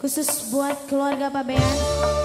khusus buat keluarga Pak Bean.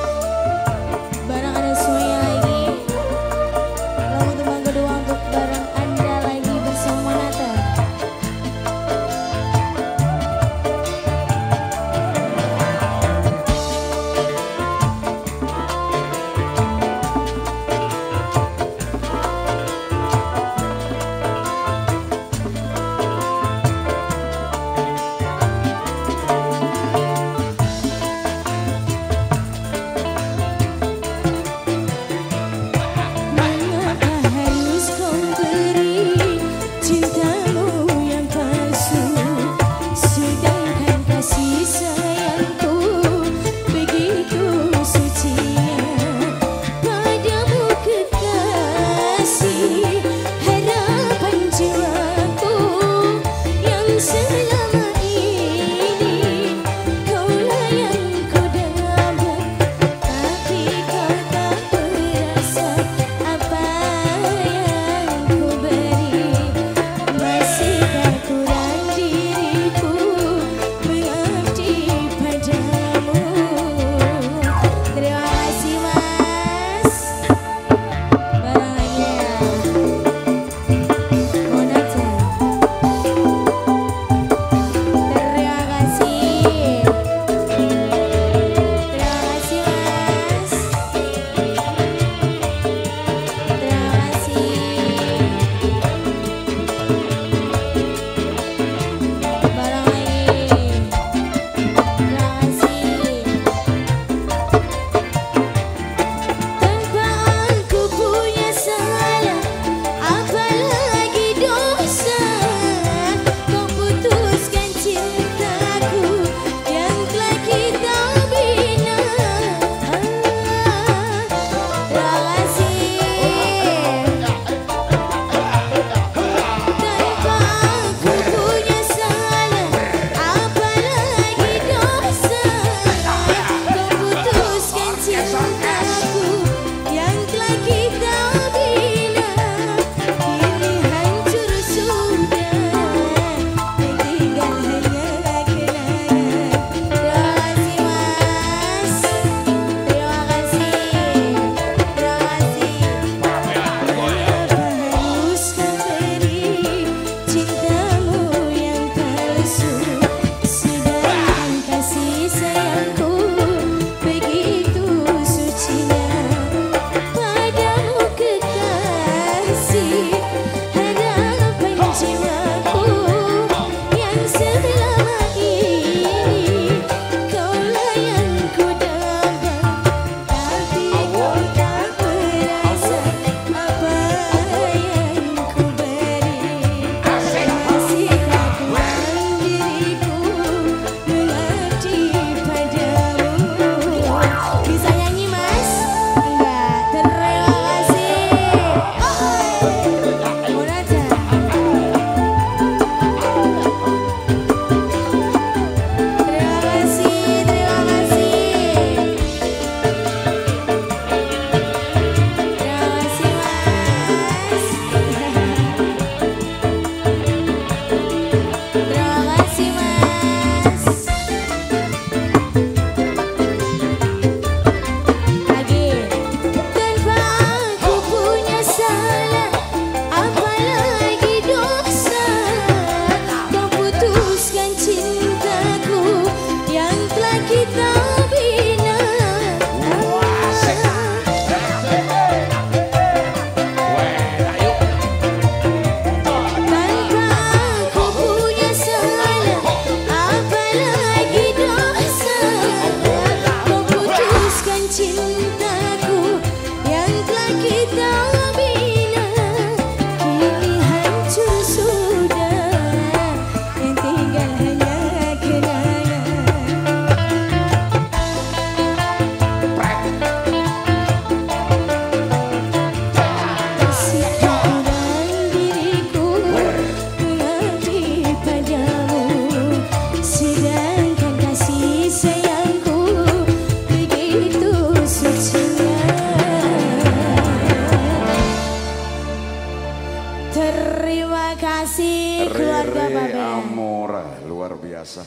kasih keluarga Babel. Amora luar biasa.